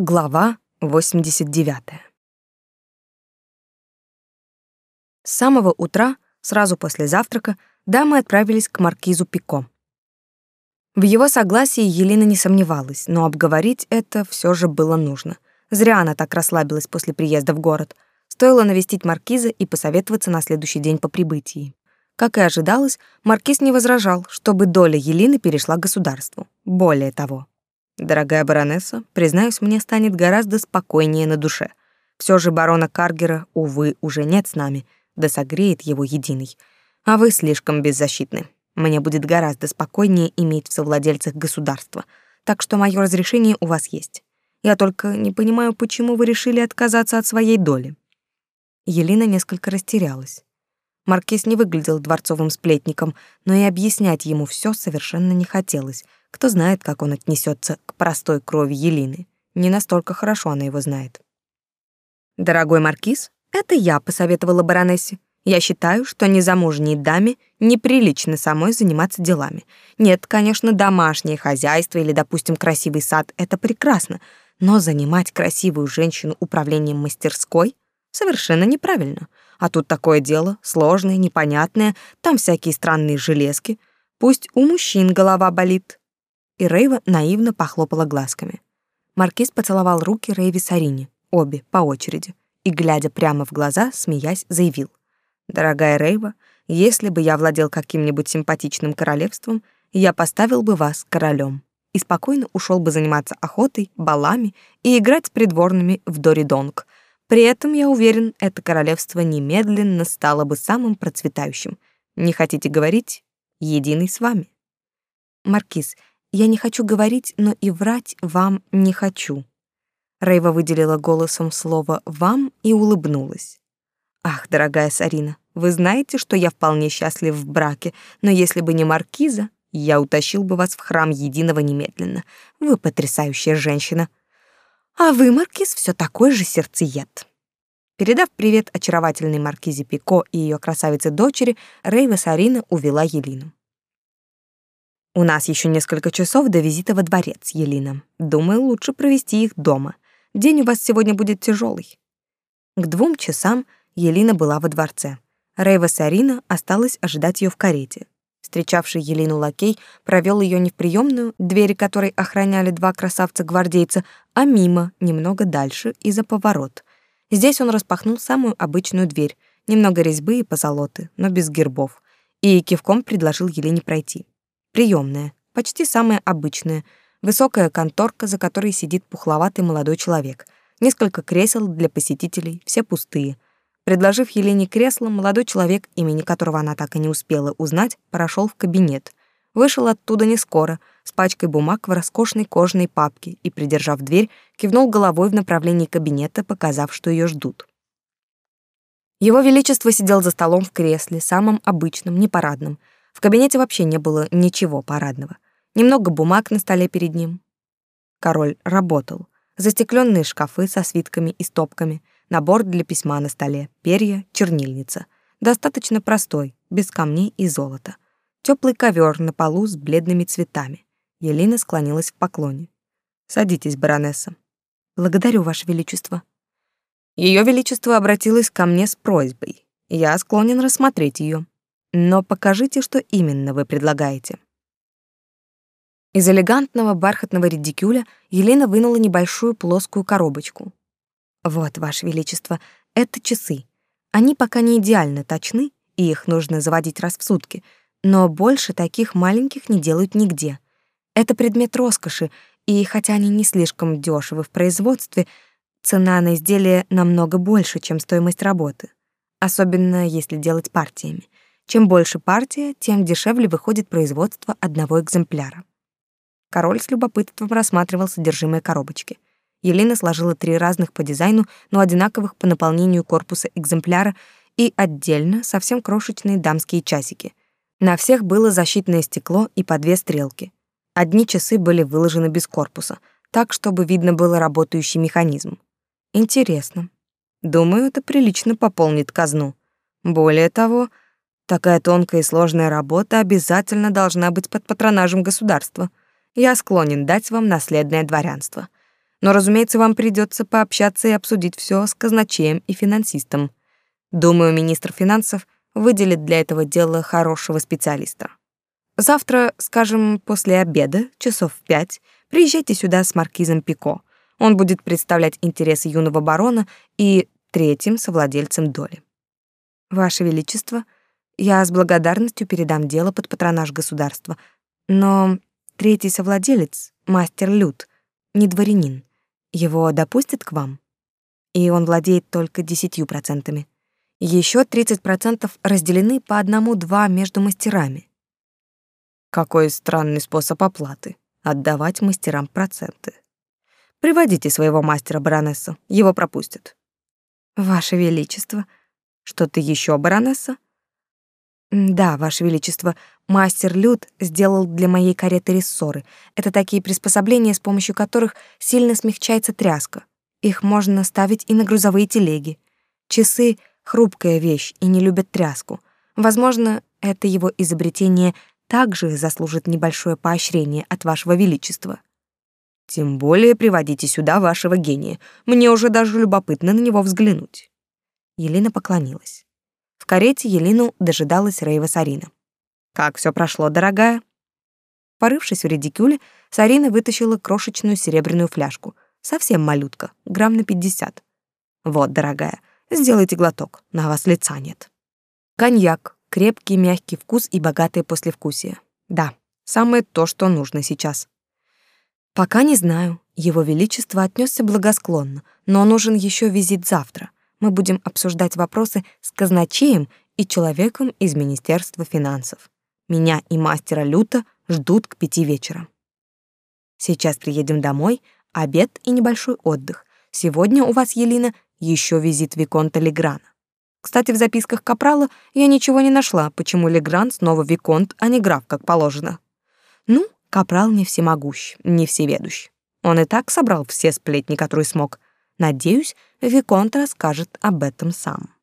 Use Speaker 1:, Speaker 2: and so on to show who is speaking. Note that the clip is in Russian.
Speaker 1: Глава 89. С самого утра, сразу после завтрака, дамы отправились к маркизу Пико. В его согласии Елена не сомневалась, но обговорить это все же было нужно. Зря она так расслабилась после приезда в город. Стоило навестить маркиза и посоветоваться на следующий день по прибытии. Как и ожидалось, маркиз не возражал, чтобы доля Елены перешла государству. Более того, Дорогая баронесса, признаюсь, мне станет гораздо спокойнее на душе. Все же барона Каргера, увы, уже нет с нами, да согреет его единый. А вы слишком беззащитны. Мне будет гораздо спокойнее иметь в совладельцах государства, так что мое разрешение у вас есть. Я только не понимаю, почему вы решили отказаться от своей доли. Елена несколько растерялась. Маркиз не выглядел дворцовым сплетником, но и объяснять ему все совершенно не хотелось — кто знает, как он отнесется к простой крови Елины. Не настолько хорошо она его знает. Дорогой маркиз, это я посоветовала баронессе. Я считаю, что незамужней даме неприлично самой заниматься делами. Нет, конечно, домашнее хозяйство или, допустим, красивый сад это прекрасно, но занимать красивую женщину управлением мастерской совершенно неправильно. А тут такое дело, сложное, непонятное, там всякие странные железки. Пусть у мужчин голова болит, и Рейва наивно похлопала глазками. Маркиз поцеловал руки Рейви Сарине, обе по очереди, и, глядя прямо в глаза, смеясь, заявил. «Дорогая Рейва, если бы я владел каким-нибудь симпатичным королевством, я поставил бы вас королем и спокойно ушел бы заниматься охотой, балами и играть с придворными в Доридонг. При этом, я уверен, это королевство немедленно стало бы самым процветающим. Не хотите говорить? Единый с вами. Маркиз, я не хочу говорить, но и врать вам не хочу. Рейва выделила голосом слово «вам» и улыбнулась. Ах, дорогая Сарина, вы знаете, что я вполне счастлив в браке, но если бы не маркиза, я утащил бы вас в храм единого немедленно. Вы потрясающая женщина. А вы, маркиз, все такой же сердцеед. Передав привет очаровательной маркизе Пико и ее красавице-дочери, Рейва Сарина увела Елину. У нас еще несколько часов до визита во дворец, Елена. Думаю, лучше провести их дома. День у вас сегодня будет тяжелый. К двум часам Елена была во дворце. Рейва Сарина осталась ожидать ее в карете. Встречавший Елену лакей провел ее не в приемную, двери которой охраняли два красавца-гвардейца, а мимо, немного дальше и за поворот. Здесь он распахнул самую обычную дверь, немного резьбы и позолоты, но без гербов, и кивком предложил Елене пройти. Приемная, почти самая обычная, высокая конторка, за которой сидит пухловатый молодой человек, несколько кресел для посетителей, все пустые. Предложив Елене кресло, молодой человек, имени которого она так и не успела узнать, прошел в кабинет. Вышел оттуда не скоро, с пачкой бумаг в роскошной кожаной папке и, придержав дверь, кивнул головой в направлении кабинета, показав, что ее ждут. Его Величество сидел за столом в кресле, самым обычным, непарадным, в кабинете вообще не было ничего парадного. Немного бумаг на столе перед ним. Король работал. Застекленные шкафы со свитками и стопками, набор для письма на столе, перья, чернильница. Достаточно простой, без камней и золота. Теплый ковер на полу с бледными цветами. Елена склонилась в поклоне. «Садитесь, баронесса». «Благодарю, Ваше Величество». Ее Величество обратилось ко мне с просьбой. Я склонен рассмотреть ее. Но покажите, что именно вы предлагаете. Из элегантного бархатного редикюля Елена вынула небольшую плоскую коробочку. Вот, ваше величество, это часы. Они пока не идеально точны, и их нужно заводить раз в сутки, но больше таких маленьких не делают нигде. Это предмет роскоши, и хотя они не слишком дешевы в производстве, цена на изделие намного больше, чем стоимость работы, особенно если делать партиями. Чем больше партия, тем дешевле выходит производство одного экземпляра. Король с любопытством рассматривал содержимое коробочки. Елена сложила три разных по дизайну, но одинаковых по наполнению корпуса экземпляра и отдельно совсем крошечные дамские часики. На всех было защитное стекло и по две стрелки. Одни часы были выложены без корпуса, так, чтобы видно было работающий механизм. Интересно. Думаю, это прилично пополнит казну. Более того, Такая тонкая и сложная работа обязательно должна быть под патронажем государства. Я склонен дать вам наследное дворянство. Но, разумеется, вам придется пообщаться и обсудить все с казначеем и финансистом. Думаю, министр финансов выделит для этого дела хорошего специалиста. Завтра, скажем, после обеда, часов в пять, приезжайте сюда с маркизом Пико. Он будет представлять интересы юного барона и третьим совладельцем доли. Ваше Величество, я с благодарностью передам дело под патронаж государства, но третий совладелец, мастер Люд, не дворянин. Его допустят к вам? И он владеет только десятью процентами. Еще тридцать процентов разделены по одному-два между мастерами. Какой странный способ оплаты — отдавать мастерам проценты. Приводите своего мастера, баронесса, его пропустят. Ваше Величество, что-то еще, баронесса? Да, Ваше Величество, мастер Люд сделал для моей кареты рессоры. Это такие приспособления, с помощью которых сильно смягчается тряска. Их можно ставить и на грузовые телеги. Часы — хрупкая вещь и не любят тряску. Возможно, это его изобретение также заслужит небольшое поощрение от Вашего Величества. Тем более приводите сюда вашего гения. Мне уже даже любопытно на него взглянуть. Елена поклонилась. Карете Елену дожидалась Рейва Сарина. Как все прошло, дорогая? Порывшись в редикюле, Сарина вытащила крошечную серебряную фляжку. Совсем малютка, грамм на пятьдесят. Вот, дорогая, сделайте глоток, на вас лица нет. Коньяк, крепкий мягкий вкус и богатое послевкусие. Да, самое то, что нужно сейчас. Пока не знаю. Его величество отнесся благосклонно, но нужен еще визит завтра. Мы будем обсуждать вопросы с казначеем и человеком из Министерства финансов. Меня и мастера Люта ждут к пяти вечера. Сейчас приедем домой, обед и небольшой отдых. Сегодня у вас, Елена, еще визит Виконта Леграна. Кстати, в записках Капрала я ничего не нашла, почему Легран снова Виконт, а не граф, как положено. Ну, Капрал не всемогущ, не всеведущ. Он и так собрал все сплетни, которые смог. Надеюсь, Виконт расскажет об этом сам.